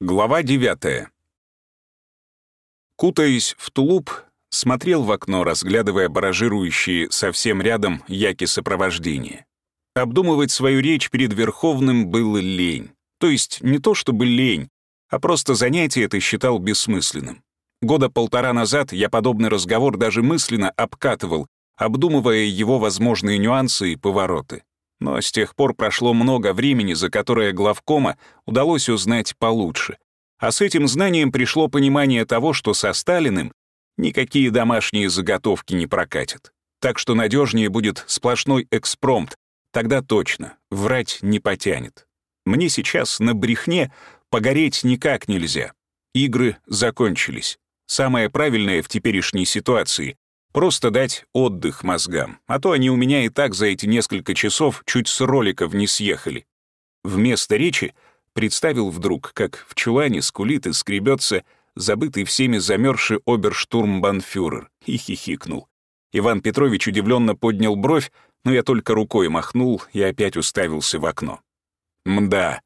Глава 9. Кутаясь в тулуп, смотрел в окно, разглядывая баражирующие совсем рядом яки сопровождения. Обдумывать свою речь перед Верховным было лень. То есть не то чтобы лень, а просто занятие это считал бессмысленным. Года полтора назад я подобный разговор даже мысленно обкатывал, обдумывая его возможные нюансы и повороты. Но с тех пор прошло много времени, за которое главкома удалось узнать получше. А с этим знанием пришло понимание того, что со Сталиным никакие домашние заготовки не прокатят. Так что надежнее будет сплошной экспромт, тогда точно, врать не потянет. Мне сейчас на брехне погореть никак нельзя. Игры закончились. Самое правильное в теперешней ситуации Просто дать отдых мозгам, а то они у меня и так за эти несколько часов чуть с роликов не съехали. Вместо речи представил вдруг, как в чулане скулит и скребется забытый всеми замерзший оберштурмбанфюрер, и хихикнул. Иван Петрович удивленно поднял бровь, но я только рукой махнул и опять уставился в окно. Мда.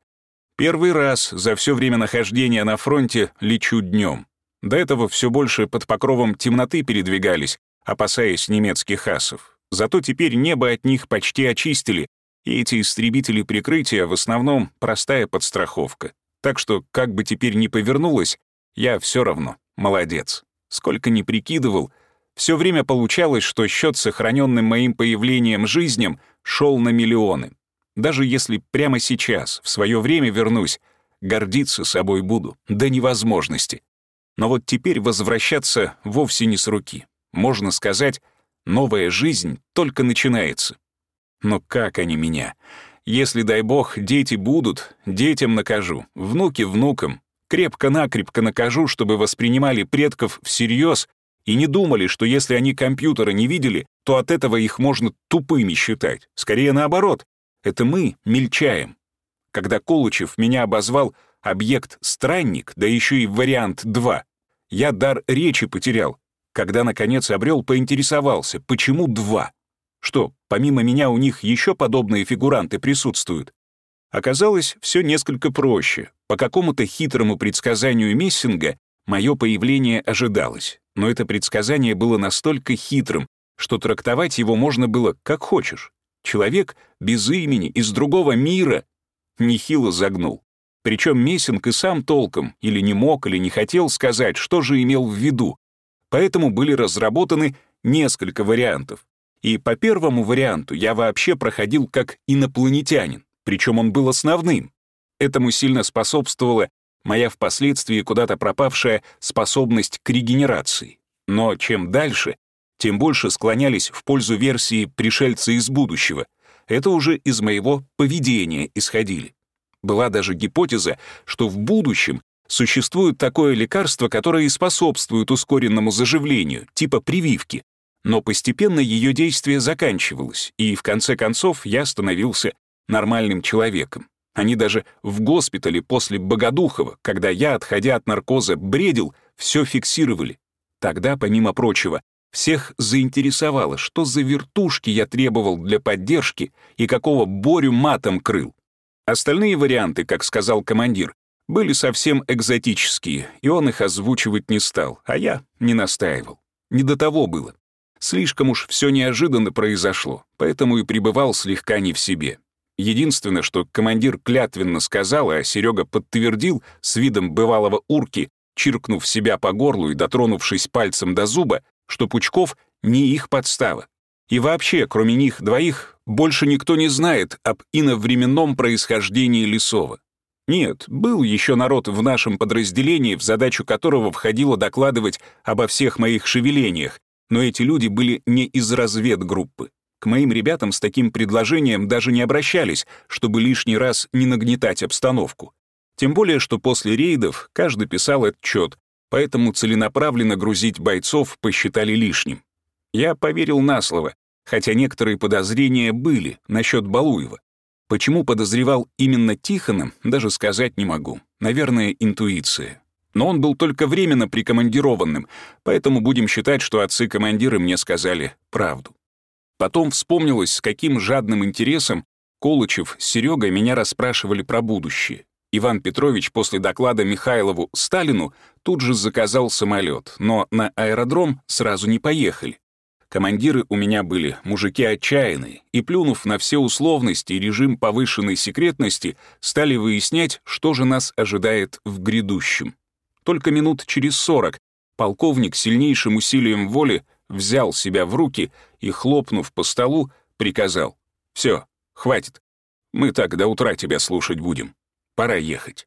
Первый раз за все время нахождения на фронте лечу днем. До этого все больше под покровом темноты передвигались, опасаясь немецких асов. Зато теперь небо от них почти очистили, и эти истребители прикрытия в основном простая подстраховка. Так что, как бы теперь ни повернулось, я все равно молодец. Сколько ни прикидывал, все время получалось, что счет сохраненным моим появлением жизням шел на миллионы. Даже если прямо сейчас, в свое время вернусь, гордиться собой буду, до невозможности. Но вот теперь возвращаться вовсе не с руки. Можно сказать, новая жизнь только начинается. Но как они меня? Если, дай бог, дети будут, детям накажу, внуки внукам. Крепко-накрепко накажу, чтобы воспринимали предков всерьез и не думали, что если они компьютера не видели, то от этого их можно тупыми считать. Скорее наоборот. Это мы мельчаем. Когда Колычев меня обозвал «объект-странник», да еще и вариант 2, я дар речи потерял, когда, наконец, обрел, поинтересовался, почему два? Что, помимо меня у них еще подобные фигуранты присутствуют? Оказалось, все несколько проще. По какому-то хитрому предсказанию Мессинга мое появление ожидалось. Но это предсказание было настолько хитрым, что трактовать его можно было как хочешь. Человек без имени, из другого мира. Нехило загнул. Причем Мессинг и сам толком или не мог, или не хотел сказать, что же имел в виду поэтому были разработаны несколько вариантов. И по первому варианту я вообще проходил как инопланетянин, причем он был основным. Этому сильно способствовала моя впоследствии куда-то пропавшая способность к регенерации. Но чем дальше, тем больше склонялись в пользу версии «пришельцы из будущего». Это уже из моего поведения исходили. Была даже гипотеза, что в будущем Существует такое лекарство, которое и способствует ускоренному заживлению, типа прививки. Но постепенно ее действие заканчивалось, и в конце концов я становился нормальным человеком. Они даже в госпитале после Богодухова, когда я, отходя от наркоза, бредил, все фиксировали. Тогда, помимо прочего, всех заинтересовало, что за вертушки я требовал для поддержки и какого Борю матом крыл. Остальные варианты, как сказал командир, были совсем экзотические, и он их озвучивать не стал, а я не настаивал. Не до того было. Слишком уж все неожиданно произошло, поэтому и пребывал слегка не в себе. Единственное, что командир клятвенно сказал, а Серега подтвердил с видом бывалого урки, чиркнув себя по горлу и дотронувшись пальцем до зуба, что Пучков не их подстава. И вообще, кроме них двоих, больше никто не знает об иновременном происхождении Лесова. Нет, был еще народ в нашем подразделении, в задачу которого входило докладывать обо всех моих шевелениях, но эти люди были не из разведгруппы. К моим ребятам с таким предложением даже не обращались, чтобы лишний раз не нагнетать обстановку. Тем более, что после рейдов каждый писал отчет, поэтому целенаправленно грузить бойцов посчитали лишним. Я поверил на слово, хотя некоторые подозрения были насчет Балуева. Почему подозревал именно Тихона, даже сказать не могу. Наверное, интуиция. Но он был только временно прикомандированным, поэтому будем считать, что отцы-командиры мне сказали правду. Потом вспомнилось, с каким жадным интересом Колычев с Серегой меня расспрашивали про будущее. Иван Петрович после доклада Михайлову Сталину тут же заказал самолет, но на аэродром сразу не поехали. Командиры у меня были мужики отчаянные, и, плюнув на все условности и режим повышенной секретности, стали выяснять, что же нас ожидает в грядущем. Только минут через сорок полковник сильнейшим усилием воли взял себя в руки и, хлопнув по столу, приказал «Все, хватит, мы так до утра тебя слушать будем. Пора ехать».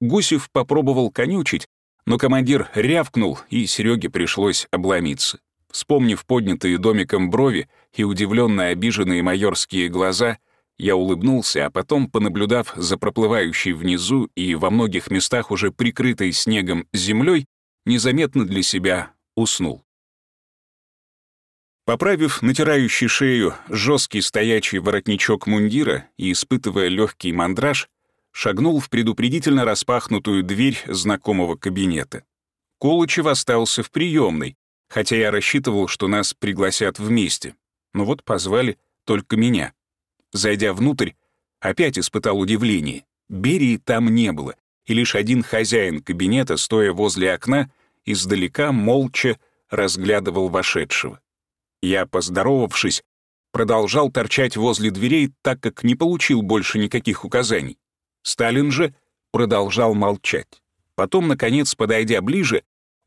Гусев попробовал конючить, но командир рявкнул, и Сереге пришлось обломиться. Вспомнив поднятые домиком брови и удивленно обиженные майорские глаза, я улыбнулся, а потом, понаблюдав за проплывающей внизу и во многих местах уже прикрытой снегом землей, незаметно для себя уснул. Поправив натирающий шею жесткий стоячий воротничок мундира и испытывая легкий мандраж, шагнул в предупредительно распахнутую дверь знакомого кабинета. Колычев остался в приемной, хотя я рассчитывал, что нас пригласят вместе. Но вот позвали только меня. Зайдя внутрь, опять испытал удивление. Берии там не было, и лишь один хозяин кабинета, стоя возле окна, издалека молча разглядывал вошедшего. Я, поздоровавшись, продолжал торчать возле дверей, так как не получил больше никаких указаний. Сталин же продолжал молчать. Потом, наконец, подойдя ближе,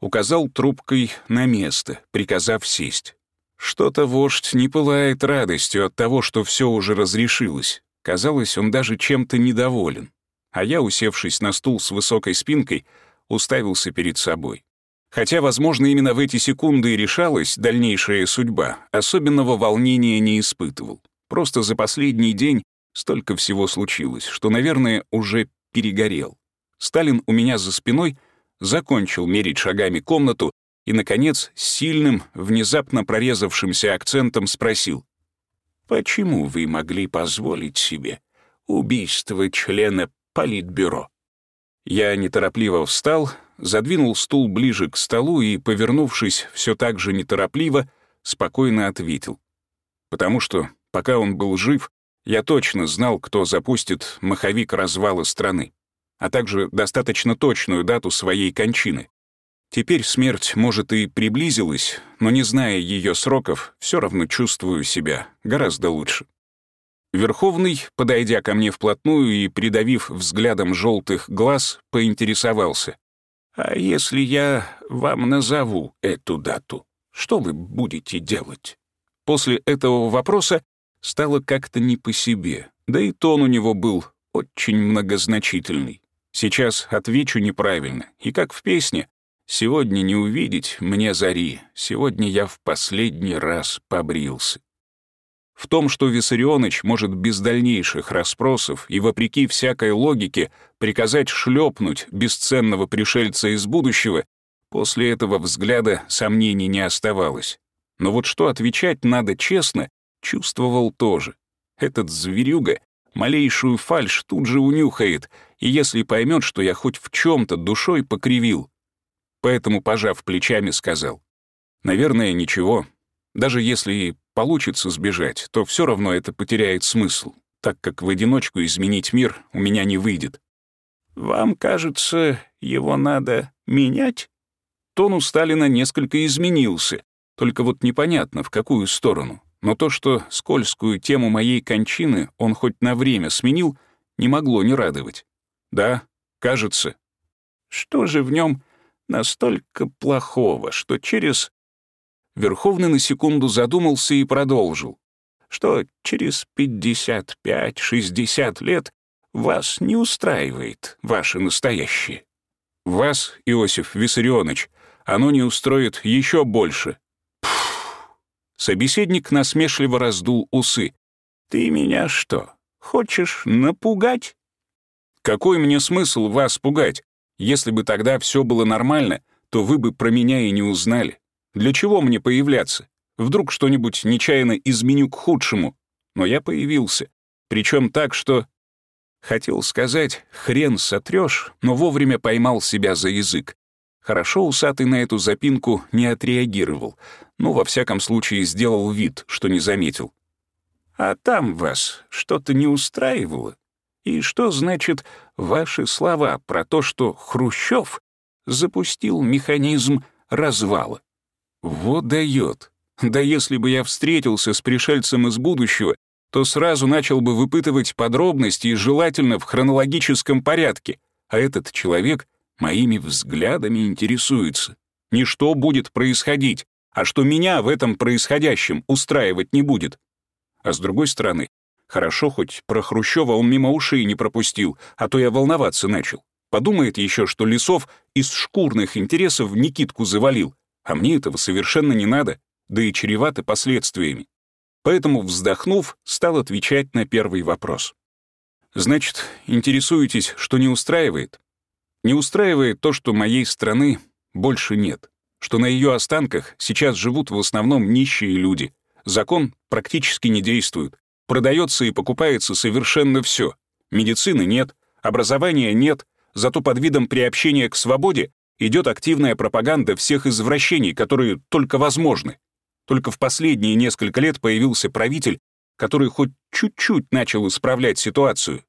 указал трубкой на место, приказав сесть. Что-то вождь не пылает радостью от того, что все уже разрешилось. Казалось, он даже чем-то недоволен. А я, усевшись на стул с высокой спинкой, уставился перед собой. Хотя, возможно, именно в эти секунды и решалась дальнейшая судьба, особенного волнения не испытывал. Просто за последний день столько всего случилось, что, наверное, уже перегорел. Сталин у меня за спиной закончил мерить шагами комнату и, наконец, с сильным, внезапно прорезавшимся акцентом спросил. «Почему вы могли позволить себе убийство члена Политбюро?» Я неторопливо встал, задвинул стул ближе к столу и, повернувшись все так же неторопливо, спокойно ответил. Потому что, пока он был жив, я точно знал, кто запустит маховик развала страны а также достаточно точную дату своей кончины. Теперь смерть, может, и приблизилась, но не зная ее сроков, все равно чувствую себя гораздо лучше. Верховный, подойдя ко мне вплотную и придавив взглядом желтых глаз, поинтересовался. «А если я вам назову эту дату, что вы будете делать?» После этого вопроса стало как-то не по себе, да и тон у него был очень многозначительный. Сейчас отвечу неправильно, и как в песне «Сегодня не увидеть мне зари, сегодня я в последний раз побрился». В том, что Виссарионыч может без дальнейших расспросов и вопреки всякой логике приказать шлепнуть бесценного пришельца из будущего, после этого взгляда сомнений не оставалось. Но вот что отвечать надо честно, чувствовал тоже. Этот зверюга малейшую фальшь тут же унюхает, и если поймет, что я хоть в чем-то душой покривил. Поэтому, пожав плечами, сказал, «Наверное, ничего. Даже если и получится сбежать, то все равно это потеряет смысл, так как в одиночку изменить мир у меня не выйдет». «Вам кажется, его надо менять?» Тон у Сталина несколько изменился, только вот непонятно, в какую сторону. Но то, что скользкую тему моей кончины он хоть на время сменил, не могло не радовать. Да, кажется. Что же в нем настолько плохого, что через... Верховный на секунду задумался и продолжил, что через 55-60 лет вас не устраивает ваше настоящее. Вас, Иосиф Виссарионович, оно не устроит еще больше. Собеседник насмешливо раздул усы. «Ты меня что, хочешь напугать?» Какой мне смысл вас пугать? Если бы тогда все было нормально, то вы бы про меня и не узнали. Для чего мне появляться? Вдруг что-нибудь нечаянно изменю к худшему. Но я появился. Причем так, что... Хотел сказать, хрен сотрешь, но вовремя поймал себя за язык. Хорошо усатый на эту запинку не отреагировал, но во всяком случае сделал вид, что не заметил. «А там вас что-то не устраивало?» И что значит ваши слова про то, что Хрущев запустил механизм развала? Вот дает. Да если бы я встретился с пришельцем из будущего, то сразу начал бы выпытывать подробности и желательно в хронологическом порядке, а этот человек моими взглядами интересуется. Не что будет происходить, а что меня в этом происходящем устраивать не будет. А с другой стороны, хорошо хоть про Хрущева он мимо ушей не пропустил, а то я волноваться начал. Подумает еще, что Лисов из шкурных интересов Никитку завалил, а мне этого совершенно не надо, да и чревато последствиями. Поэтому, вздохнув, стал отвечать на первый вопрос. «Значит, интересуетесь, что не устраивает?» Не устраивает то, что моей страны больше нет, что на ее останках сейчас живут в основном нищие люди. Закон практически не действует. Продается и покупается совершенно все. Медицины нет, образования нет, зато под видом приобщения к свободе идет активная пропаганда всех извращений, которые только возможны. Только в последние несколько лет появился правитель, который хоть чуть-чуть начал исправлять ситуацию.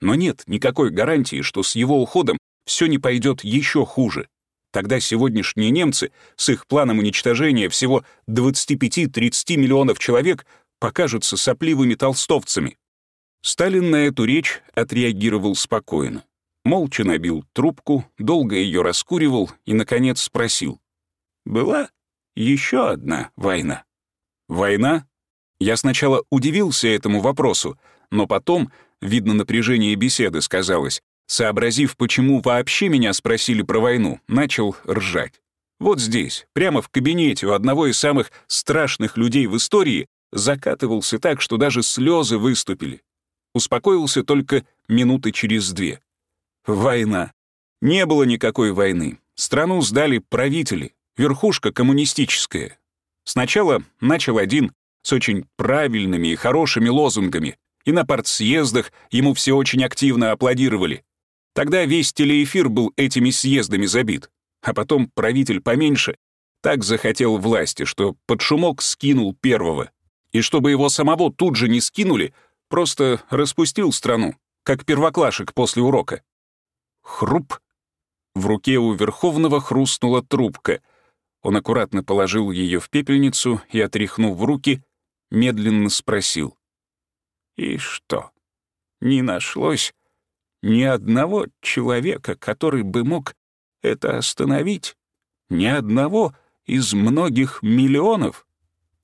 Но нет никакой гарантии, что с его уходом все не пойдет еще хуже. Тогда сегодняшние немцы с их планом уничтожения всего 25-30 миллионов человек покажутся сопливыми толстовцами. Сталин на эту речь отреагировал спокойно. Молча набил трубку, долго ее раскуривал и, наконец, спросил. «Была еще одна война?» «Война?» Я сначала удивился этому вопросу, но потом, видно напряжение беседы сказалось, Сообразив, почему вообще меня спросили про войну, начал ржать. Вот здесь, прямо в кабинете у одного из самых страшных людей в истории, закатывался так, что даже слезы выступили. Успокоился только минуты через две. Война. Не было никакой войны. Страну сдали правители, верхушка коммунистическая. Сначала начал один с очень правильными и хорошими лозунгами, и на партсъездах ему все очень активно аплодировали. Тогда весь телеэфир был этими съездами забит. А потом правитель поменьше так захотел власти, что под шумок скинул первого. И чтобы его самого тут же не скинули, просто распустил страну, как первоклашек после урока. Хруп. В руке у Верховного хрустнула трубка. Он аккуратно положил ее в пепельницу и, отряхнув руки, медленно спросил. «И что, не нашлось ни одного человека, который бы мог это остановить. Ни одного из многих миллионов.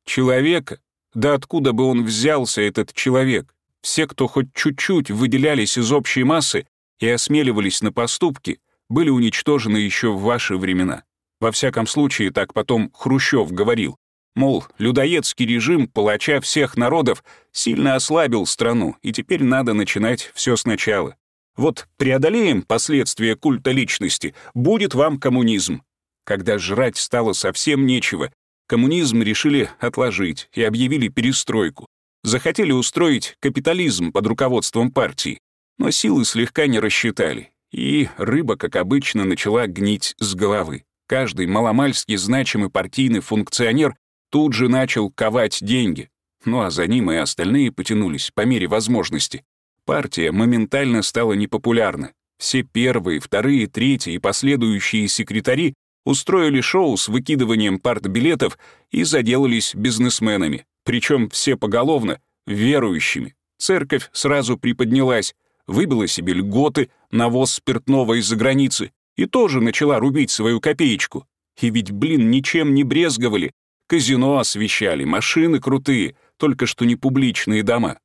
Человека. Да откуда бы он взялся, этот человек? Все, кто хоть чуть-чуть выделялись из общей массы и осмеливались на поступки, были уничтожены еще в ваши времена. Во всяком случае, так потом Хрущев говорил. Мол, людоедский режим палача всех народов сильно ослабил страну, и теперь надо начинать все сначала. Вот преодолеем последствия культа личности, будет вам коммунизм. Когда жрать стало совсем нечего, коммунизм решили отложить и объявили перестройку. Захотели устроить капитализм под руководством партии, но силы слегка не рассчитали, и рыба, как обычно, начала гнить с головы. Каждый маломальски значимый партийный функционер тут же начал ковать деньги, ну а за ним и остальные потянулись по мере возможности. Партия моментально стала непопулярна. Все первые, вторые, третьи и последующие секретари устроили шоу с выкидыванием партбилетов и заделались бизнесменами, причем все поголовно верующими. Церковь сразу приподнялась, выбила себе льготы, навоз спиртного из-за границы и тоже начала рубить свою копеечку. И ведь, блин, ничем не брезговали. Казино освещали, машины крутые, только что не публичные дома.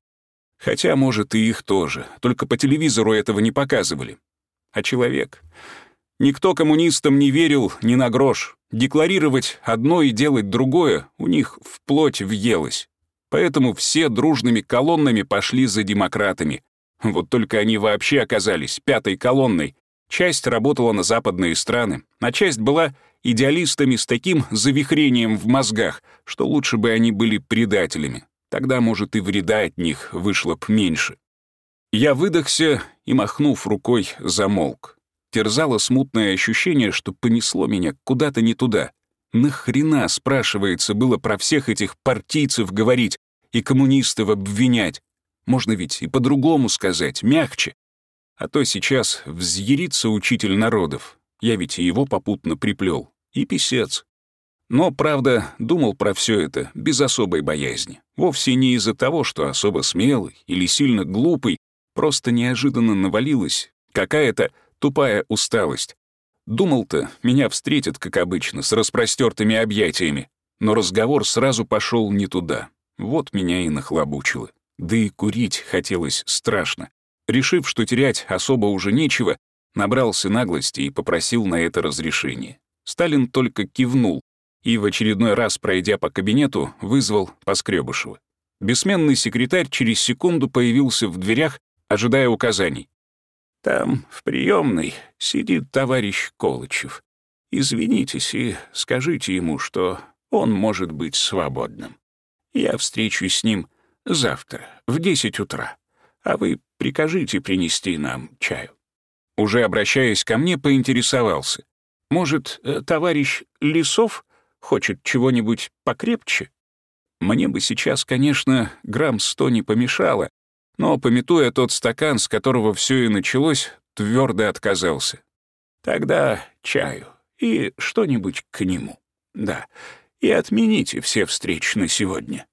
Хотя, может, и их тоже, только по телевизору этого не показывали. А человек? Никто коммунистам не верил ни на грош. Декларировать одно и делать другое у них вплоть въелось. Поэтому все дружными колоннами пошли за демократами. Вот только они вообще оказались пятой колонной. Часть работала на западные страны, а часть была идеалистами с таким завихрением в мозгах, что лучше бы они были предателями. Тогда, может, и вреда от них вышло б меньше. Я выдохся и, махнув рукой, замолк. Терзало смутное ощущение, что понесло меня куда-то не туда. Нахрена, спрашивается, было про всех этих партийцев говорить и коммунистов обвинять? Можно ведь и по-другому сказать, мягче. А то сейчас взъярится учитель народов. Я ведь и его попутно приплел. И писец. Но, правда, думал про все это без особой боязни. Вовсе не из-за того, что особо смелый или сильно глупый, просто неожиданно навалилась какая-то тупая усталость. Думал-то, меня встретят, как обычно, с распростертыми объятиями. Но разговор сразу пошел не туда. Вот меня и нахлобучило. Да и курить хотелось страшно. Решив, что терять особо уже нечего, набрался наглости и попросил на это разрешение. Сталин только кивнул и, в очередной раз пройдя по кабинету, вызвал Поскребышева. Бессменный секретарь через секунду появился в дверях, ожидая указаний. «Там, в приемной, сидит товарищ Колычев. Извинитесь и скажите ему, что он может быть свободным. Я встречусь с ним завтра в 10 утра, а вы прикажите принести нам чаю». Уже обращаясь ко мне, поинтересовался. «Может, э, товарищ Лисов хочет чего-нибудь покрепче?» Мне бы сейчас, конечно, грамм сто не помешало, но, пометуя тот стакан, с которого все и началось, твердо отказался. «Тогда чаю и что-нибудь к нему. Да, и отмените все встречи на сегодня».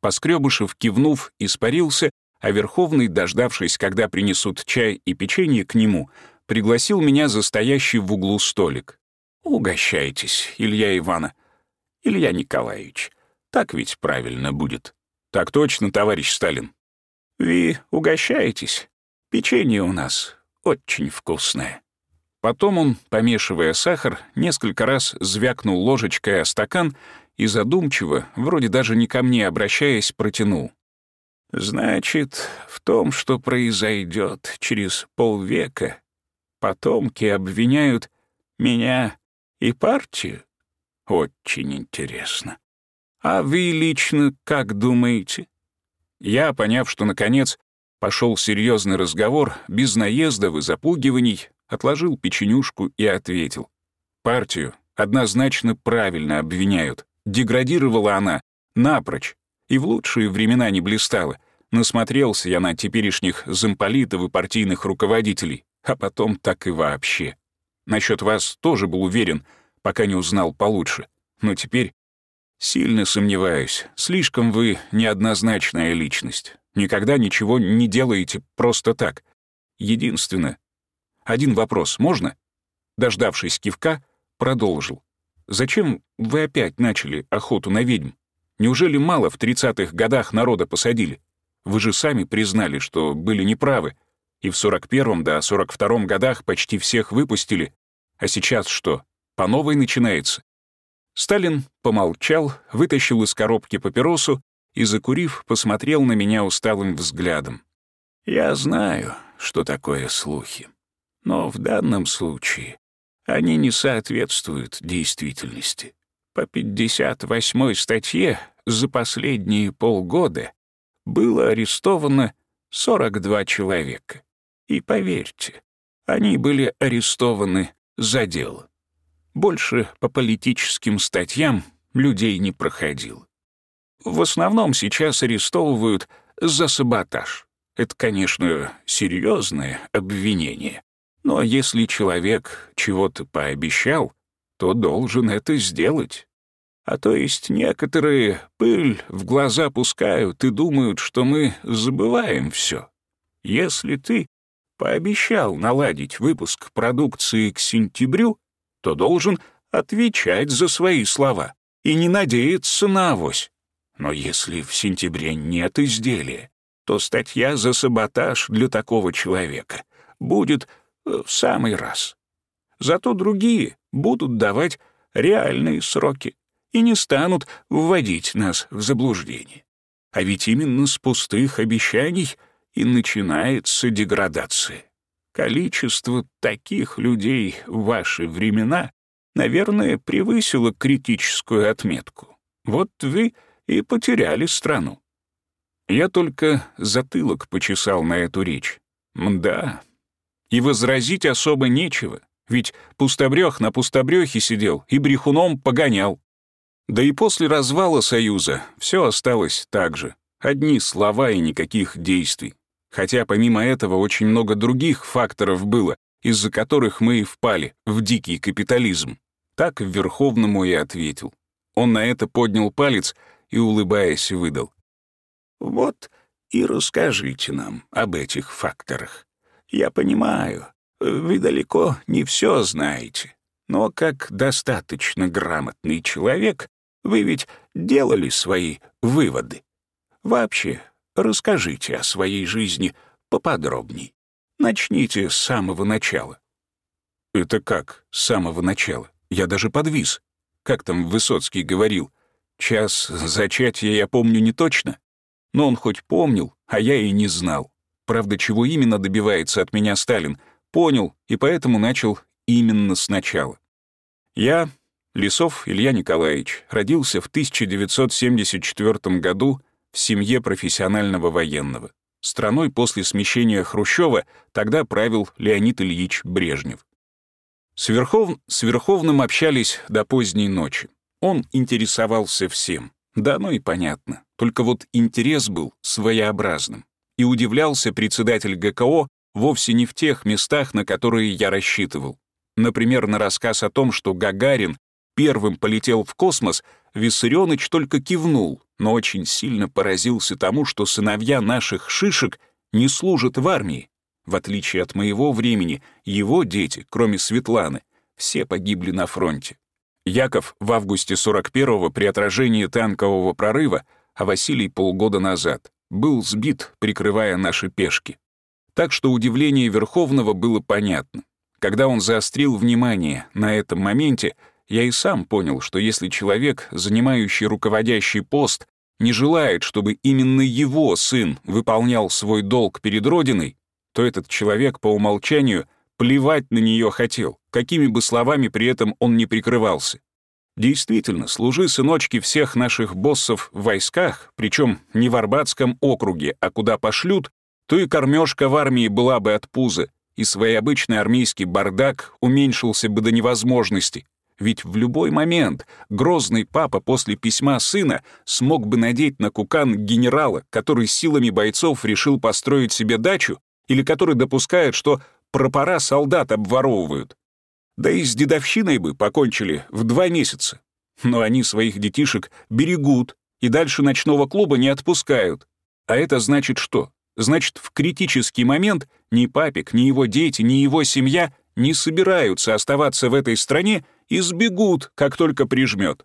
Поскребышев, кивнув, испарился, а Верховный, дождавшись, когда принесут чай и печенье к нему, пригласил меня за стоящий в углу столик. «Угощайтесь, Илья Ивана. Илья Николаевич. Так ведь правильно будет». «Так точно, товарищ Сталин». «Вы угощаетесь? Печенье у нас очень вкусное». Потом он, помешивая сахар, несколько раз звякнул ложечкой о стакан и задумчиво, вроде даже не ко мне обращаясь, протянул. «Значит, в том, что произойдет через полвека, потомки обвиняют меня и партию? Очень интересно. А вы лично как думаете?» Я, поняв, что, наконец, пошел серьезный разговор, без наездов и запугиваний, отложил печенюшку и ответил. «Партию однозначно правильно обвиняют. Деградировала она напрочь, и в лучшие времена не блистала. Насмотрелся я на теперешних замполитов и партийных руководителей, а потом так и вообще. Насчет вас тоже был уверен, пока не узнал получше. Но теперь сильно сомневаюсь. Слишком вы неоднозначная личность. Никогда ничего не делаете просто так. Единственное. Один вопрос можно? Дождавшись кивка, продолжил. Зачем вы опять начали охоту на ведьм? Неужели мало в 30-х годах народа посадили? Вы же сами признали, что были неправы. И в 41-м да 42-м годах почти всех выпустили. А сейчас что, по новой начинается? Сталин помолчал, вытащил из коробки папиросу и, закурив, посмотрел на меня усталым взглядом. «Я знаю, что такое слухи. Но в данном случае они не соответствуют действительности. По 58 статье за последние полгода было арестовано 42 человека. И поверьте, они были арестованы за дело. Больше по политическим статьям людей не проходил. В основном сейчас арестовывают за саботаж. Это, конечно, серьезное обвинение. Но если человек чего-то пообещал, то должен это сделать. А то есть некоторые пыль в глаза пускают и думают, что мы забываем все. Если ты пообещал наладить выпуск продукции к сентябрю, то должен отвечать за свои слова и не надеяться на авось. Но если в сентябре нет изделия, то статья за саботаж для такого человека будет в самый раз. Зато другие будут давать реальные сроки и не станут вводить нас в заблуждение. А ведь именно с пустых обещаний и начинается деградация. Количество таких людей в ваши времена, наверное, превысило критическую отметку. Вот вы и потеряли страну. Я только затылок почесал на эту речь. Мда, и возразить особо нечего, ведь пустобрёх на пустобрёхе сидел и брехуном погонял. Да и после развала Союза все осталось так же. Одни слова и никаких действий. Хотя помимо этого очень много других факторов было, из-за которых мы и впали в дикий капитализм. Так Верховному и ответил. Он на это поднял палец и, улыбаясь, выдал. «Вот и расскажите нам об этих факторах. Я понимаю, вы далеко не все знаете, но как достаточно грамотный человек, вы ведь делали свои выводы. Вообще, расскажите о своей жизни поподробней. Начните с самого начала». «Это как с самого начала? Я даже подвис. Как там Высоцкий говорил? Час зачатия я помню не точно. Но он хоть помнил, а я и не знал. Правда, чего именно добивается от меня Сталин, понял и поэтому начал именно сначала. Я, Лисов Илья Николаевич, родился в 1974 году в семье профессионального военного. Страной после смещения Хрущева тогда правил Леонид Ильич Брежнев. С, Верхов... с Верховным общались до поздней ночи. Он интересовался всем. Да, ну и понятно. Только вот интерес был своеобразным. И удивлялся председатель ГКО вовсе не в тех местах, на которые я рассчитывал. Например, на рассказ о том, что Гагарин первым полетел в космос, Виссарионыч только кивнул, но очень сильно поразился тому, что сыновья наших шишек не служат в армии. В отличие от моего времени, его дети, кроме Светланы, все погибли на фронте. Яков в августе 41-го при отражении танкового прорыва, а Василий полгода назад, был сбит, прикрывая наши пешки. Так что удивление Верховного было понятно. Когда он заострил внимание на этом моменте, я и сам понял, что если человек, занимающий руководящий пост, не желает, чтобы именно его сын выполнял свой долг перед Родиной, то этот человек по умолчанию плевать на нее хотел, какими бы словами при этом он не прикрывался. Действительно, служи сыночки всех наших боссов в войсках, причем не в Арбатском округе, а куда пошлют, то и кормежка в армии была бы от пуза, и своеобычный армейский бардак уменьшился бы до невозможности, ведь в любой момент грозный папа после письма сына смог бы надеть на кукан генерала, который силами бойцов решил построить себе дачу, или который допускает, что пропора солдат обворовывают. Да и с дедовщиной бы покончили в два месяца. Но они своих детишек берегут и дальше ночного клуба не отпускают. А это значит что? Значит, в критический момент ни папик, ни его дети, ни его семья не собираются оставаться в этой стране и сбегут, как только прижмет.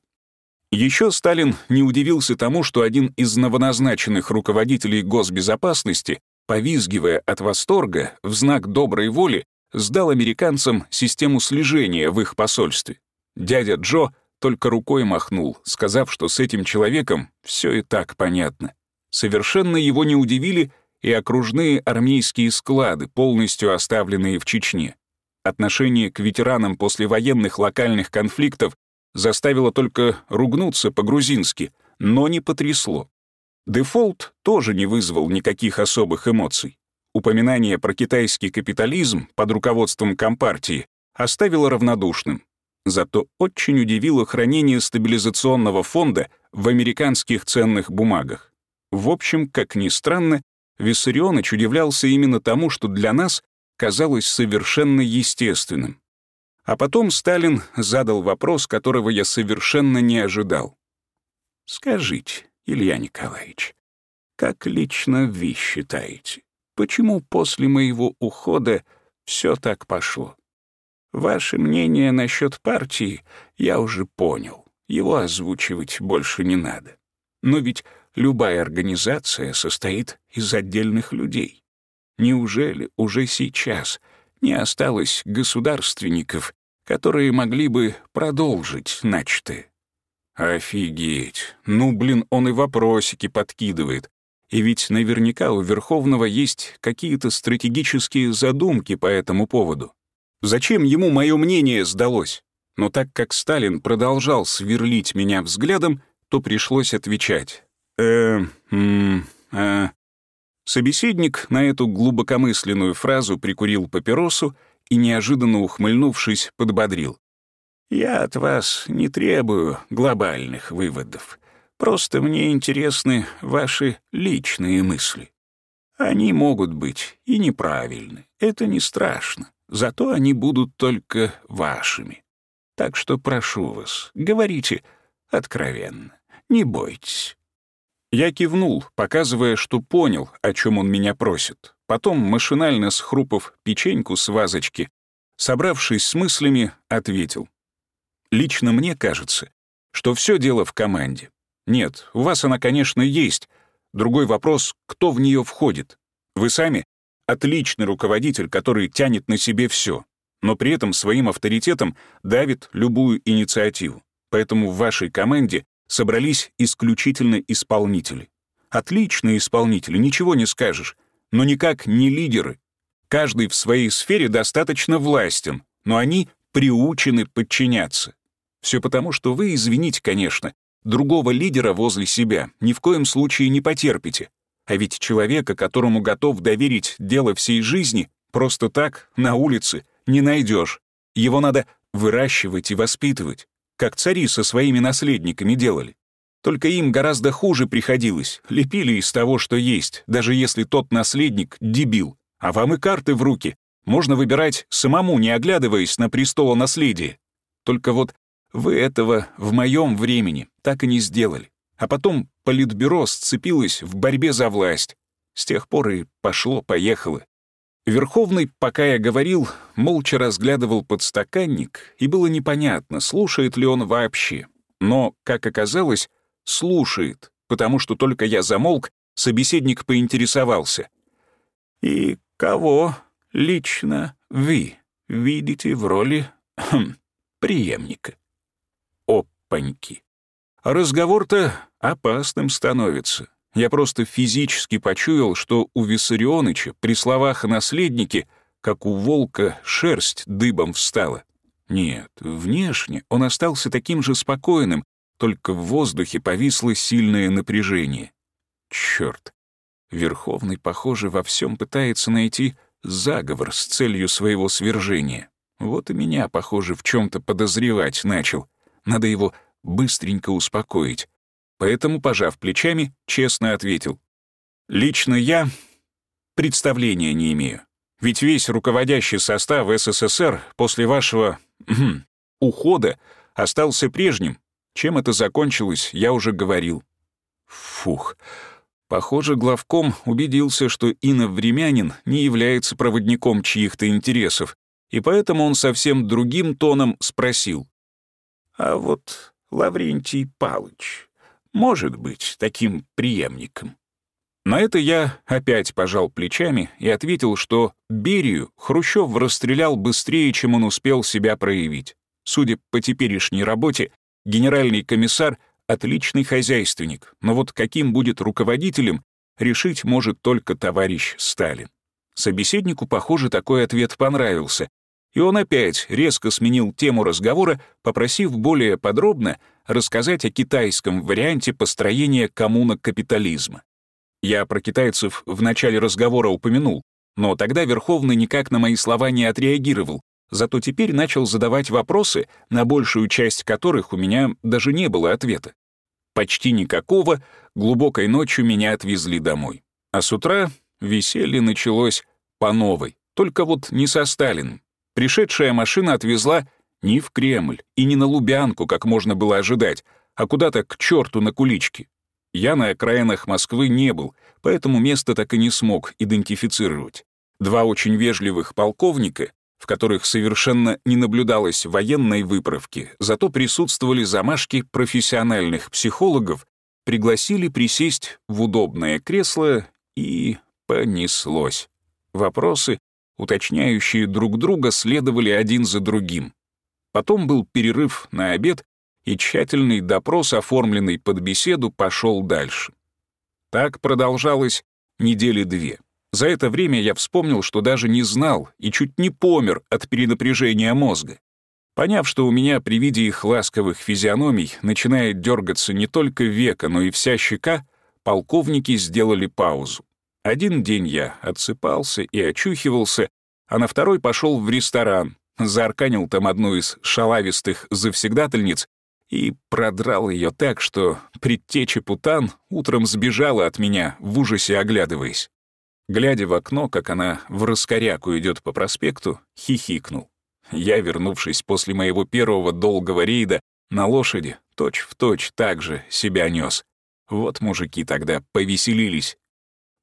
Еще Сталин не удивился тому, что один из новоназначенных руководителей госбезопасности, повизгивая от восторга, в знак доброй воли, сдал американцам систему слежения в их посольстве. Дядя Джо только рукой махнул, сказав, что с этим человеком все и так понятно. Совершенно его не удивили и окружные армейские склады, полностью оставленные в Чечне. Отношение к ветеранам послевоенных локальных конфликтов заставило только ругнуться по-грузински, но не потрясло. Дефолт тоже не вызвал никаких особых эмоций. Упоминание про китайский капитализм под руководством Компартии оставило равнодушным. Зато очень удивило хранение стабилизационного фонда в американских ценных бумагах. В общем, как ни странно, Виссарионович удивлялся именно тому, что для нас казалось совершенно естественным. А потом Сталин задал вопрос, которого я совершенно не ожидал. «Скажите, Илья Николаевич, как лично вы считаете, почему после моего ухода все так пошло? Ваше мнение насчет партии я уже понял, его озвучивать больше не надо. Но ведь любая организация состоит из отдельных людей. Неужели уже сейчас не осталось государственников, которые могли бы продолжить начатое? Офигеть! Ну, блин, он и вопросики подкидывает. И ведь наверняка у Верховного есть какие-то стратегические задумки по этому поводу. Зачем ему мое мнение сдалось? Но так как Сталин продолжал сверлить меня взглядом, то пришлось отвечать. «Э, м, э, Собеседник на эту глубокомысленную фразу прикурил папиросу и, неожиданно ухмыльнувшись, подбодрил. «Я от вас не требую глобальных выводов. Просто мне интересны ваши личные мысли. Они могут быть и неправильны, это не страшно, зато они будут только вашими. Так что прошу вас, говорите откровенно, не бойтесь». Я кивнул, показывая, что понял, о чем он меня просит. Потом, машинально схрупав печеньку с вазочки, собравшись с мыслями, ответил. «Лично мне кажется, что все дело в команде. Нет, у вас она, конечно, есть. Другой вопрос, кто в нее входит. Вы сами — отличный руководитель, который тянет на себе все, но при этом своим авторитетом давит любую инициативу. Поэтому в вашей команде собрались исключительно исполнители. Отличные исполнители, ничего не скажешь, но никак не лидеры. Каждый в своей сфере достаточно властен, но они приучены подчиняться. Все потому, что вы, извините, конечно, другого лидера возле себя ни в коем случае не потерпите. А ведь человека, которому готов доверить дело всей жизни, просто так, на улице, не найдешь. Его надо выращивать и воспитывать как цари со своими наследниками делали. Только им гораздо хуже приходилось, лепили из того, что есть, даже если тот наследник — дебил. А вам и карты в руки. Можно выбирать самому, не оглядываясь на престолонаследие. Только вот вы этого в моем времени так и не сделали. А потом Политбюро сцепилось в борьбе за власть. С тех пор и пошло-поехало. Верховный, пока я говорил, молча разглядывал подстаканник, и было непонятно, слушает ли он вообще. Но, как оказалось, слушает, потому что только я замолк, собеседник поинтересовался. «И кого лично вы видите в роли хм, преемника?» Опаньки. Разговор-то опасным становится. Я просто физически почуял, что у Виссарионыча при словах о наследнике, как у волка, шерсть дыбом встала. Нет, внешне он остался таким же спокойным, только в воздухе повисло сильное напряжение. Черт, Верховный, похоже, во всем пытается найти заговор с целью своего свержения. Вот и меня, похоже, в чем то подозревать начал. Надо его быстренько успокоить. Поэтому, пожав плечами, честно ответил. «Лично я представления не имею. Ведь весь руководящий состав СССР после вашего ухода остался прежним. Чем это закончилось, я уже говорил». Фух. Похоже, главком убедился, что Инна Времянин не является проводником чьих-то интересов, и поэтому он совсем другим тоном спросил. «А вот Лаврентий Палыч, может быть таким преемником. На это я опять пожал плечами и ответил, что Берию Хрущев расстрелял быстрее, чем он успел себя проявить. Судя по теперешней работе, генеральный комиссар — отличный хозяйственник, но вот каким будет руководителем, решить может только товарищ Сталин. Собеседнику, похоже, такой ответ понравился, и он опять резко сменил тему разговора, попросив более подробно рассказать о китайском варианте построения коммуна капитализма. Я про китайцев в начале разговора упомянул, но тогда Верховный никак на мои слова не отреагировал, зато теперь начал задавать вопросы, на большую часть которых у меня даже не было ответа. Почти никакого, глубокой ночью меня отвезли домой. А с утра веселье началось по новой, только вот не со Сталиным, Пришедшая машина отвезла не в Кремль и не на Лубянку, как можно было ожидать, а куда-то к черту на куличке. Я на окраинах Москвы не был, поэтому место так и не смог идентифицировать. Два очень вежливых полковника, в которых совершенно не наблюдалось военной выправки, зато присутствовали замашки профессиональных психологов, пригласили присесть в удобное кресло и понеслось. Вопросы, уточняющие друг друга, следовали один за другим. Потом был перерыв на обед, и тщательный допрос, оформленный под беседу, пошел дальше. Так продолжалось недели две. За это время я вспомнил, что даже не знал и чуть не помер от перенапряжения мозга. Поняв, что у меня при виде их ласковых физиономий начинает дергаться не только века, но и вся щека, полковники сделали паузу. Один день я отсыпался и очухивался, а на второй пошел в ресторан, заарканил там одну из шалавистых завсегдательниц и продрал ее так, что предтеча Путан утром сбежала от меня, в ужасе оглядываясь. Глядя в окно, как она в раскоряку идет по проспекту, хихикнул. Я, вернувшись после моего первого долгого рейда, на лошади, точь-в-точь так же себя нес. Вот мужики тогда повеселились.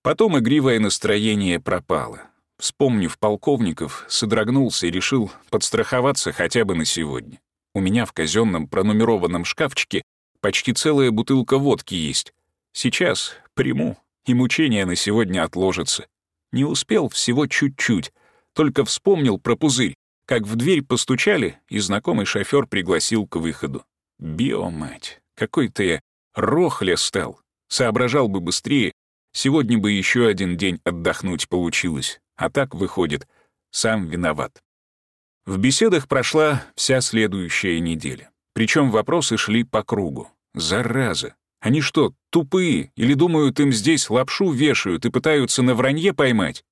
Потом игривое настроение пропало. Вспомнив полковников, содрогнулся и решил подстраховаться хотя бы на сегодня. У меня в казенном пронумерованном шкафчике почти целая бутылка водки есть. Сейчас приму, и мучение на сегодня отложится. Не успел всего чуть-чуть, только вспомнил про пузырь, как в дверь постучали, и знакомый шофер пригласил к выходу. Биомать, какой-то я рохля стал. Соображал бы быстрее, сегодня бы еще один день отдохнуть получилось. А так, выходит, сам виноват. В беседах прошла вся следующая неделя. Причем вопросы шли по кругу. Зараза! Они что, тупые? Или думают, им здесь лапшу вешают и пытаются на вранье поймать?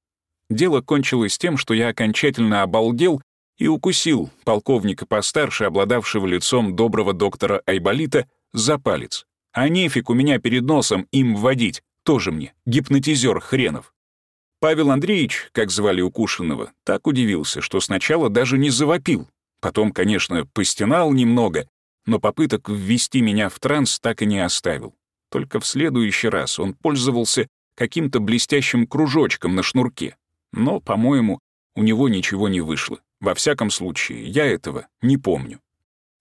Дело кончилось тем, что я окончательно обалдел и укусил полковника постарше, обладавшего лицом доброго доктора Айболита, за палец. А нефиг у меня перед носом им вводить, тоже мне, гипнотизер хренов. Павел Андреевич, как звали укушенного, так удивился, что сначала даже не завопил. Потом, конечно, постенал немного, но попыток ввести меня в транс так и не оставил. Только в следующий раз он пользовался каким-то блестящим кружочком на шнурке. Но, по-моему, у него ничего не вышло. Во всяком случае, я этого не помню.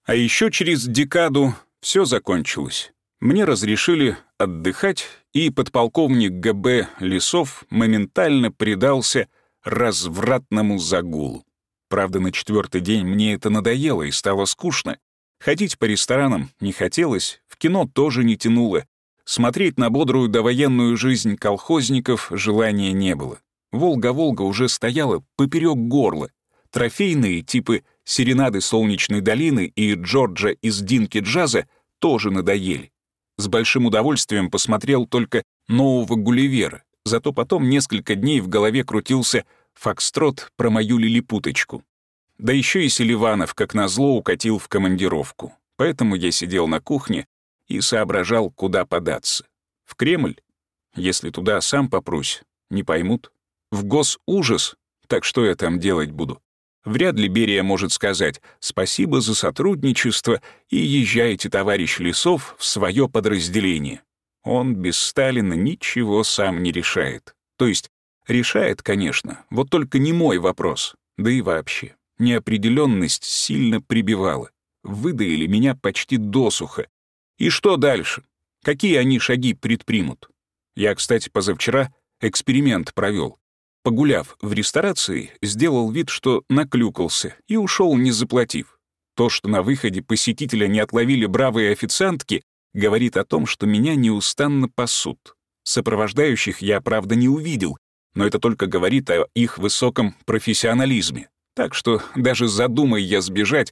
А еще через декаду все закончилось. Мне разрешили отдыхать, и подполковник ГБ Лесов моментально предался развратному загулу. Правда, на четвертый день мне это надоело и стало скучно. Ходить по ресторанам не хотелось, в кино тоже не тянуло. Смотреть на бодрую довоенную жизнь колхозников желания не было. «Волга-Волга» уже стояла поперек горла. Трофейные типы «Серенады Солнечной долины» и «Джорджа из Динки Джаза» тоже надоели. С большим удовольствием посмотрел только нового Гулливера, зато потом несколько дней в голове крутился фокстрот про мою лилипуточку. Да еще и Селиванов, как назло, укатил в командировку. Поэтому я сидел на кухне и соображал, куда податься. В Кремль? Если туда сам попрусь, не поймут. В госужас? Так что я там делать буду? Вряд ли Берия может сказать «спасибо за сотрудничество» и «езжайте, товарищ Лесов, в свое подразделение». Он без Сталина ничего сам не решает. То есть решает, конечно, вот только не мой вопрос. Да и вообще, неопределенность сильно прибивала. Выдаили меня почти досуха. И что дальше? Какие они шаги предпримут? Я, кстати, позавчера эксперимент провел. Погуляв в ресторации, сделал вид, что наклюкался, и ушел, не заплатив. То, что на выходе посетителя не отловили бравые официантки, говорит о том, что меня неустанно пасут. Сопровождающих я, правда, не увидел, но это только говорит о их высоком профессионализме. Так что даже задумай я сбежать,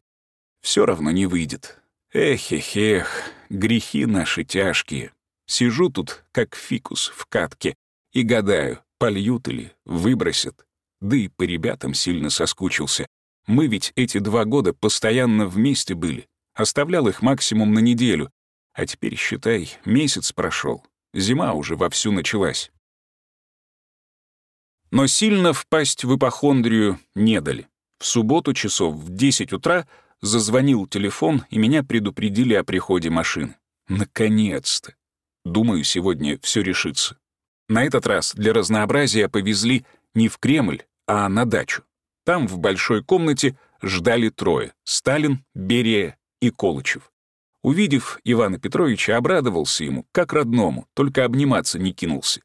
все равно не выйдет. Эх-эх-эх, грехи наши тяжкие. Сижу тут, как фикус в катке, и гадаю, Польют или выбросят. Да и по ребятам сильно соскучился. Мы ведь эти два года постоянно вместе были. Оставлял их максимум на неделю. А теперь, считай, месяц прошел. Зима уже вовсю началась. Но сильно впасть в ипохондрию не дали. В субботу часов в 10 утра зазвонил телефон, и меня предупредили о приходе машины. Наконец-то. Думаю, сегодня все решится. На этот раз для разнообразия повезли не в Кремль, а на дачу. Там в большой комнате ждали трое — Сталин, Берия и Колычев. Увидев Ивана Петровича, обрадовался ему, как родному, только обниматься не кинулся.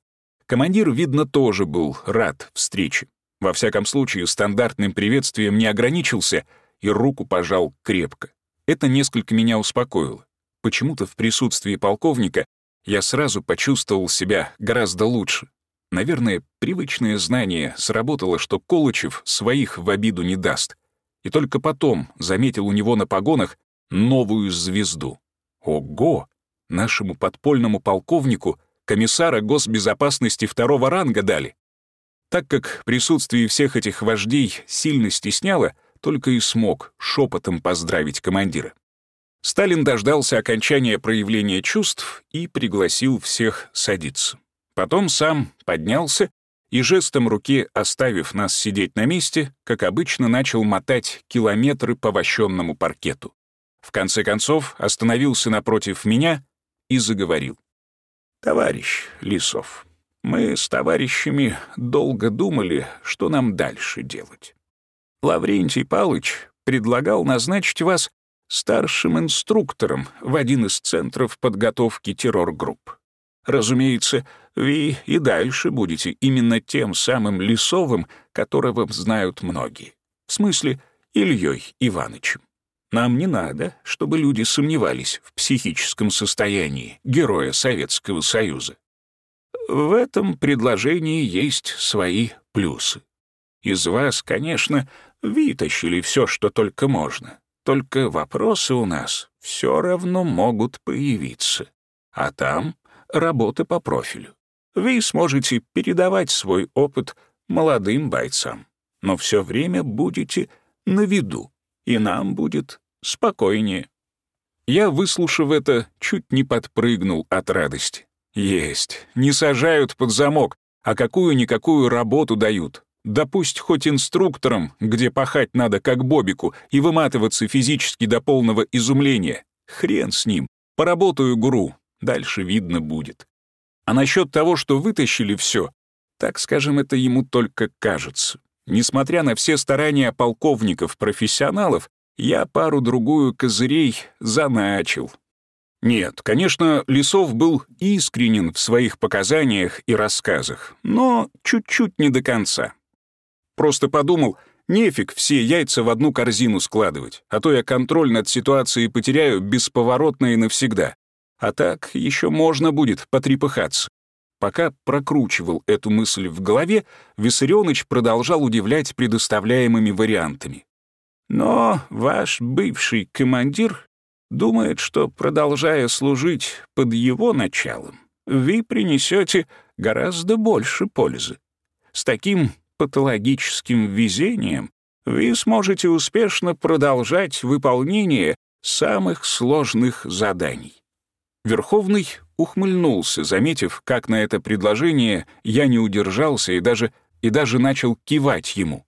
Командир, видно, тоже был рад встрече. Во всяком случае, стандартным приветствием не ограничился и руку пожал крепко. Это несколько меня успокоило. Почему-то в присутствии полковника я сразу почувствовал себя гораздо лучше. Наверное, привычное знание сработало, что Колычев своих в обиду не даст. И только потом заметил у него на погонах новую звезду. Ого! Нашему подпольному полковнику комиссара госбезопасности второго ранга дали. Так как присутствие всех этих вождей сильно стесняло, только и смог шепотом поздравить командира. Сталин дождался окончания проявления чувств и пригласил всех садиться. Потом сам поднялся и жестом руки, оставив нас сидеть на месте, как обычно, начал мотать километры по вощенному паркету. В конце концов остановился напротив меня и заговорил. «Товарищ Лисов, мы с товарищами долго думали, что нам дальше делать. Лаврентий Палыч предлагал назначить вас старшим инструктором в один из центров подготовки террор-групп. Разумеется, вы и дальше будете именно тем самым Лисовым, которого знают многие. В смысле, Ильей Иванычем. Нам не надо, чтобы люди сомневались в психическом состоянии героя Советского Союза. В этом предложении есть свои плюсы. Из вас, конечно, вытащили все, что только можно. Только вопросы у нас все равно могут появиться. А там работа по профилю. Вы сможете передавать свой опыт молодым бойцам, но все время будете на виду, и нам будет спокойнее. Я, выслушав это, чуть не подпрыгнул от радости. Есть, не сажают под замок, а какую-никакую работу дают. Да пусть хоть инструктором, где пахать надо как бобику и выматываться физически до полного изумления. Хрен с ним. Поработаю гуру, дальше видно будет. А насчет того, что вытащили все, так скажем, это ему только кажется. Несмотря на все старания полковников-профессионалов, я пару-другую козырей заначил. Нет, конечно, Лисов был искренен в своих показаниях и рассказах, но чуть-чуть не до конца. Просто подумал, нефиг все яйца в одну корзину складывать, а то я контроль над ситуацией потеряю бесповоротно и навсегда. А так еще можно будет потрепыхаться. Пока прокручивал эту мысль в голове, Виссарионыч продолжал удивлять предоставляемыми вариантами. Но ваш бывший командир думает, что, продолжая служить под его началом, вы принесете гораздо больше пользы. С таким патологическим везением вы сможете успешно продолжать выполнение самых сложных заданий. Верховный ухмыльнулся, заметив, как на это предложение я не удержался и даже, и даже начал кивать ему.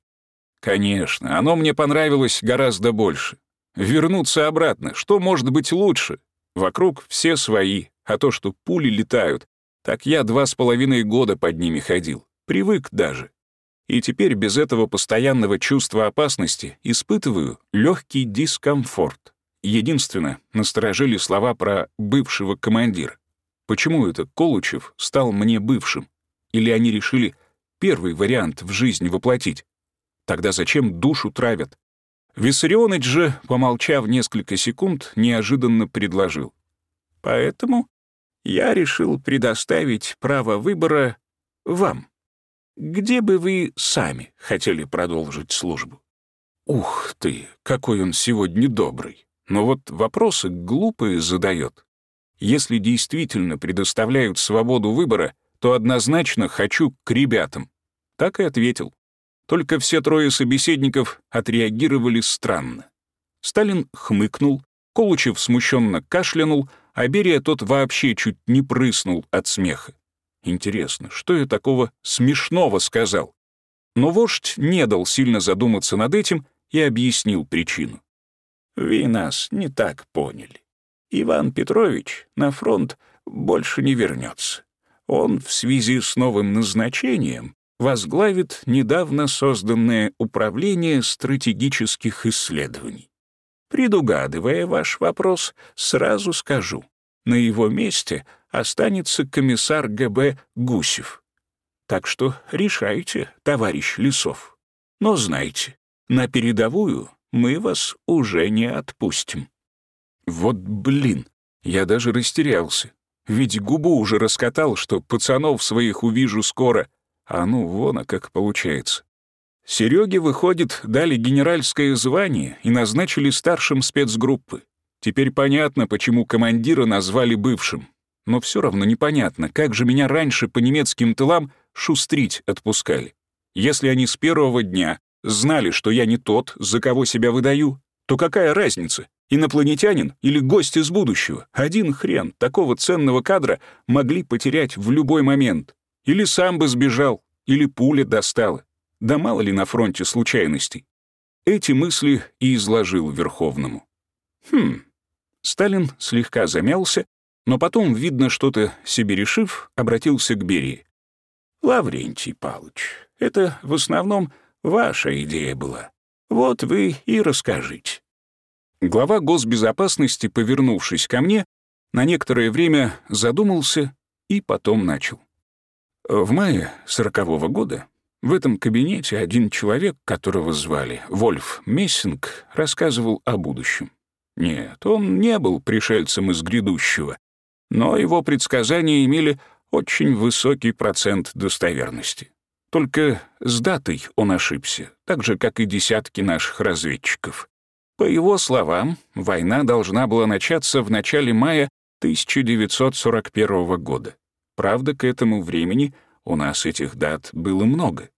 Конечно, оно мне понравилось гораздо больше. Вернуться обратно, что может быть лучше? Вокруг все свои, а то, что пули летают, так я два с половиной года под ними ходил. Привык даже и теперь без этого постоянного чувства опасности испытываю легкий дискомфорт. Единственное, насторожили слова про бывшего командира. Почему это Колучев стал мне бывшим? Или они решили первый вариант в жизнь воплотить? Тогда зачем душу травят? Виссарионыч же, помолчав несколько секунд, неожиданно предложил. Поэтому я решил предоставить право выбора вам. Где бы вы сами хотели продолжить службу? Ух ты, какой он сегодня добрый. Но вот вопросы глупые задает. Если действительно предоставляют свободу выбора, то однозначно хочу к ребятам. Так и ответил. Только все трое собеседников отреагировали странно. Сталин хмыкнул, Колучев смущенно кашлянул, а Берия тот вообще чуть не прыснул от смеха. Интересно, что я такого смешного сказал? Но вождь не дал сильно задуматься над этим и объяснил причину. «Вы нас не так поняли. Иван Петрович на фронт больше не вернется. Он в связи с новым назначением возглавит недавно созданное Управление стратегических исследований. Предугадывая ваш вопрос, сразу скажу, на его месте останется комиссар ГБ Гусев. Так что решайте, товарищ Лисов. Но знайте, на передовую мы вас уже не отпустим. Вот блин, я даже растерялся. Ведь губу уже раскатал, что пацанов своих увижу скоро. А ну, вон, а как получается. Сереге, выходит, дали генеральское звание и назначили старшим спецгруппы. Теперь понятно, почему командира назвали бывшим. Но все равно непонятно, как же меня раньше по немецким тылам шустрить отпускали. Если они с первого дня знали, что я не тот, за кого себя выдаю, то какая разница, Инопланетянин или гость из будущего? Один хрен. Такого ценного кадра могли потерять в любой момент. Или сам бы сбежал, или пуля достала. Да мало ли на фронте случайностей. Эти мысли и изложил Верховному. Хм. Сталин слегка замялся, но потом, видно, что-то себе решив, обратился к Берии. «Лаврентий Павлович, это в основном ваша идея была. Вот вы и расскажите». Глава госбезопасности, повернувшись ко мне, на некоторое время задумался и потом начал. В мае сорокового года в этом кабинете один человек, которого звали Вольф Мессинг, рассказывал о будущем. Нет, он не был пришельцем из грядущего, но его предсказания имели очень высокий процент достоверности. Только с датой он ошибся, так же, как и десятки наших разведчиков. По его словам, война должна была начаться в начале мая 1941 года. Правда, к этому времени у нас этих дат было много.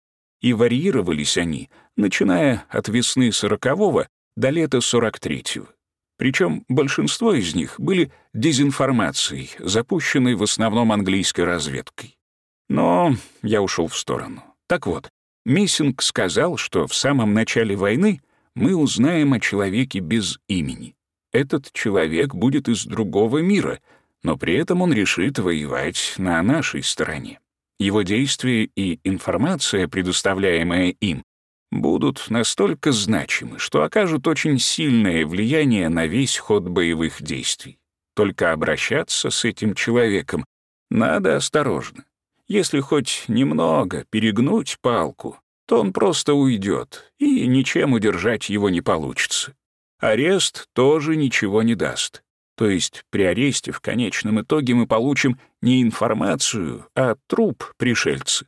И варьировались они, начиная от весны 40-го до лета 43-го. Причем большинство из них были дезинформацией, запущенной в основном английской разведкой. Но я ушел в сторону. Так вот, Миссинг сказал, что в самом начале войны — мы узнаем о человеке без имени. Этот человек будет из другого мира, но при этом он решит воевать на нашей стороне. Его действия и информация, предоставляемая им, будут настолько значимы, что окажут очень сильное влияние на весь ход боевых действий. Только обращаться с этим человеком надо осторожно. Если хоть немного перегнуть палку, то он просто уйдет, и ничем удержать его не получится. Арест тоже ничего не даст. То есть при аресте в конечном итоге мы получим не информацию, а труп пришельца.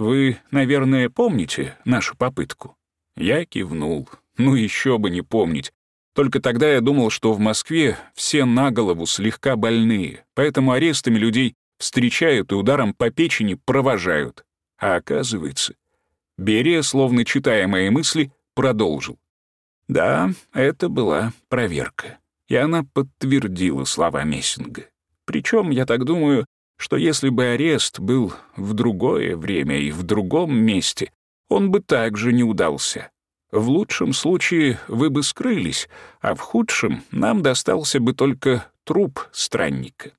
Вы, наверное, помните нашу попытку? Я кивнул. Ну еще бы не помнить. Только тогда я думал, что в Москве все на голову слегка больные, поэтому арестами людей встречают и ударом по печени провожают. А оказывается, Берия, словно читая мои мысли, продолжил. Да, это была проверка. И она подтвердила слова Мессинга. Причем, я так думаю, что если бы арест был в другое время и в другом месте, он бы также не удался. В лучшем случае вы бы скрылись, а в худшем нам достался бы только труп странника.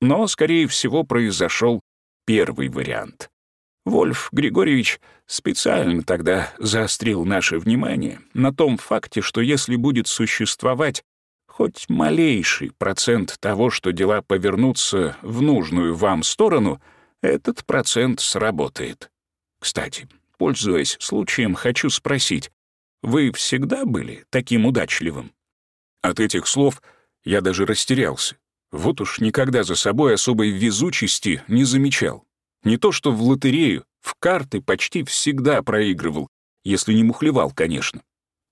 Но, скорее всего, произошел первый вариант. Вольф Григорьевич специально тогда заострил наше внимание на том факте, что если будет существовать хоть малейший процент того, что дела повернутся в нужную вам сторону, этот процент сработает. Кстати, пользуясь случаем, хочу спросить, вы всегда были таким удачливым? От этих слов я даже растерялся. Вот уж никогда за собой особой везучести не замечал. Не то что в лотерею, в карты почти всегда проигрывал, если не мухлевал, конечно.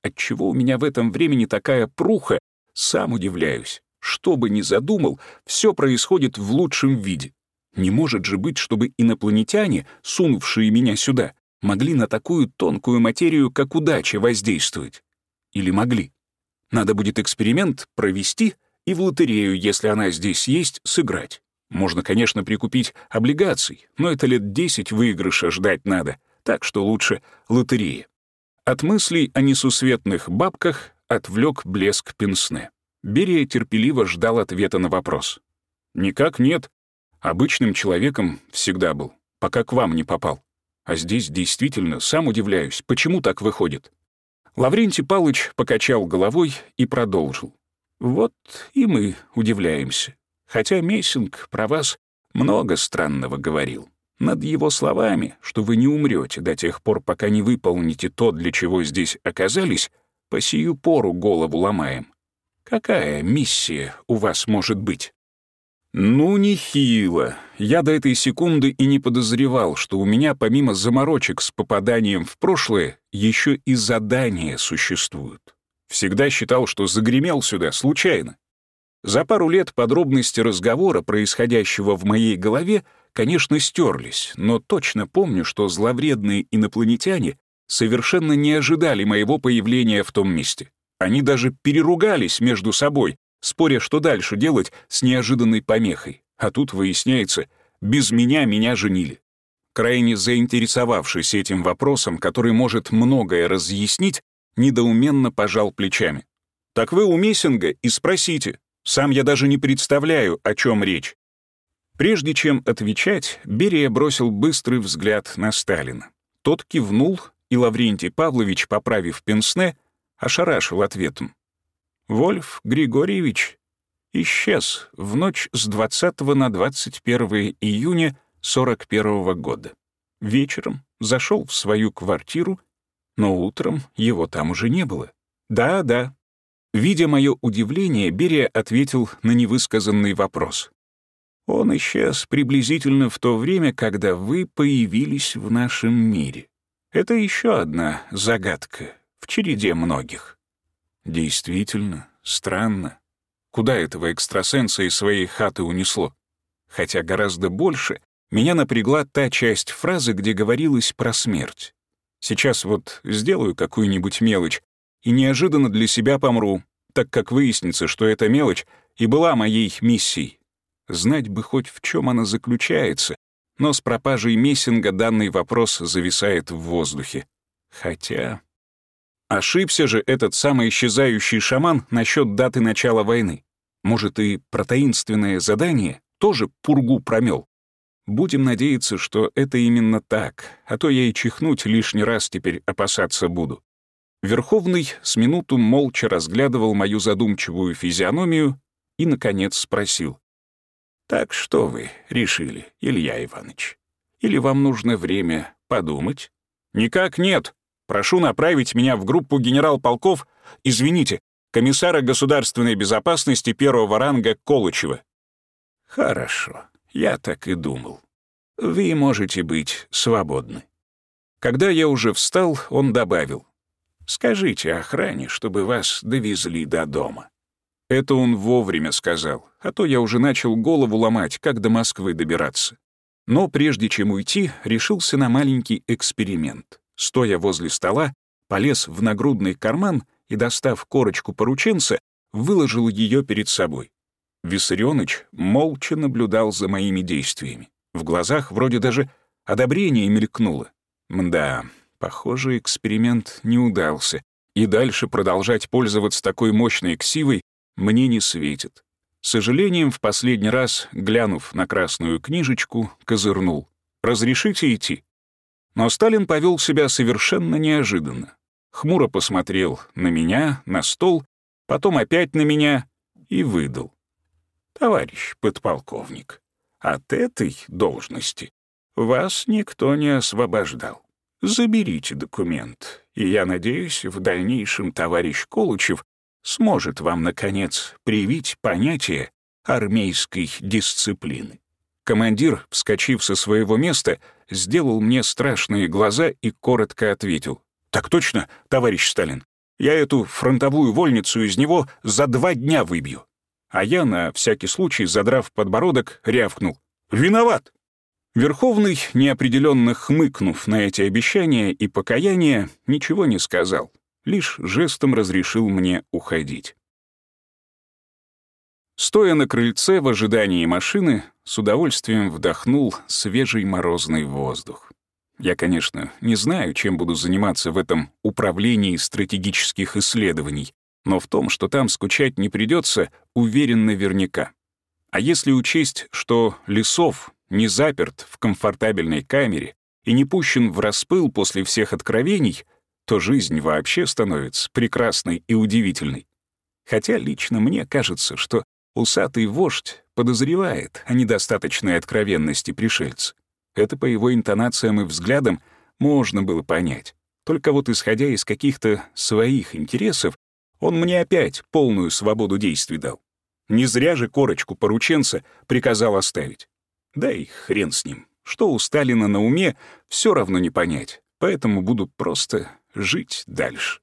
Отчего у меня в этом времени такая пруха, сам удивляюсь. Что бы ни задумал, все происходит в лучшем виде. Не может же быть, чтобы инопланетяне, сунувшие меня сюда, могли на такую тонкую материю, как удача, воздействовать. Или могли. Надо будет эксперимент провести и в лотерею, если она здесь есть, сыграть. Можно, конечно, прикупить облигаций, но это лет 10 выигрыша ждать надо, так что лучше лотерея. От мыслей о несусветных бабках отвлек блеск пенсне. Берия терпеливо ждал ответа на вопрос. «Никак нет. Обычным человеком всегда был, пока к вам не попал. А здесь действительно сам удивляюсь, почему так выходит». Лаврентий Палыч покачал головой и продолжил. «Вот и мы удивляемся. Хотя Мессинг про вас много странного говорил. Над его словами, что вы не умрете до тех пор, пока не выполните то, для чего здесь оказались, по сию пору голову ломаем. Какая миссия у вас может быть? Ну, нехило. Я до этой секунды и не подозревал, что у меня помимо заморочек с попаданием в прошлое еще и задания существуют. Всегда считал, что загремел сюда случайно. За пару лет подробности разговора, происходящего в моей голове, конечно, стерлись, но точно помню, что зловредные инопланетяне совершенно не ожидали моего появления в том месте. Они даже переругались между собой, споря, что дальше делать с неожиданной помехой. А тут выясняется, без меня меня женили. Крайне заинтересовавшись этим вопросом, который может многое разъяснить, недоуменно пожал плечами. «Так вы у Мессинга и спросите. Сам я даже не представляю, о чем речь». Прежде чем отвечать, Берия бросил быстрый взгляд на Сталина. Тот кивнул, и Лаврентий Павлович, поправив пенсне, ошарашил ответом. «Вольф Григорьевич исчез в ночь с 20 на 21 июня 41 -го года. Вечером зашел в свою квартиру, но утром его там уже не было. Да, да. Видя мое удивление, Берия ответил на невысказанный вопрос. Он исчез приблизительно в то время, когда вы появились в нашем мире. Это еще одна загадка в череде многих. Действительно, странно. Куда этого экстрасенса из своей хаты унесло? Хотя гораздо больше меня напрягла та часть фразы, где говорилось про смерть. Сейчас вот сделаю какую-нибудь мелочь и неожиданно для себя помру, так как выяснится, что эта мелочь и была моей миссией. Знать бы хоть в чем она заключается, но с пропажей Мессинга данный вопрос зависает в воздухе. Хотя... Ошибся же этот самый исчезающий шаман насчет даты начала войны. Может, и про таинственное задание тоже пургу промел. Будем надеяться, что это именно так, а то я и чихнуть лишний раз теперь опасаться буду. Верховный с минуту молча разглядывал мою задумчивую физиономию и, наконец, спросил. «Так что вы решили, Илья Иванович? Или вам нужно время подумать?» «Никак нет. Прошу направить меня в группу генерал-полков, извините, комиссара государственной безопасности первого ранга Колычева». «Хорошо. Я так и думал. Вы можете быть свободны. Когда я уже встал, он добавил. Скажите охране, чтобы вас довезли до дома. Это он вовремя сказал, а то я уже начал голову ломать, как до Москвы добираться. Но прежде чем уйти, решился на маленький эксперимент. Стоя возле стола, полез в нагрудный карман и, достав корочку порученца, выложил ее перед собой. Виссарионыч молча наблюдал за моими действиями. В глазах вроде даже одобрение мелькнуло. Мда, похоже, эксперимент не удался, и дальше продолжать пользоваться такой мощной ксивой мне не светит. С сожалением, в последний раз, глянув на красную книжечку, козырнул. «Разрешите идти?» Но Сталин повел себя совершенно неожиданно. Хмуро посмотрел на меня, на стол, потом опять на меня и выдал товарищ подполковник, от этой должности вас никто не освобождал. Заберите документ, и я надеюсь, в дальнейшем товарищ Колычев сможет вам, наконец, привить понятие армейской дисциплины. Командир, вскочив со своего места, сделал мне страшные глаза и коротко ответил. «Так точно, товарищ Сталин. Я эту фронтовую вольницу из него за два дня выбью а я, на всякий случай, задрав подбородок, рявкнул. «Виноват!» Верховный, неопределенно хмыкнув на эти обещания и покаяния, ничего не сказал, лишь жестом разрешил мне уходить. Стоя на крыльце в ожидании машины, с удовольствием вдохнул свежий морозный воздух. Я, конечно, не знаю, чем буду заниматься в этом управлении стратегических исследований, но в том, что там скучать не придется, уверен наверняка. А если учесть, что Лесов не заперт в комфортабельной камере и не пущен в распыл после всех откровений, то жизнь вообще становится прекрасной и удивительной. Хотя лично мне кажется, что усатый вождь подозревает о недостаточной откровенности пришельца. Это по его интонациям и взглядам можно было понять. Только вот исходя из каких-то своих интересов, он мне опять полную свободу действий дал. Не зря же корочку порученца приказал оставить. Да и хрен с ним. Что у Сталина на уме, все равно не понять. Поэтому буду просто жить дальше.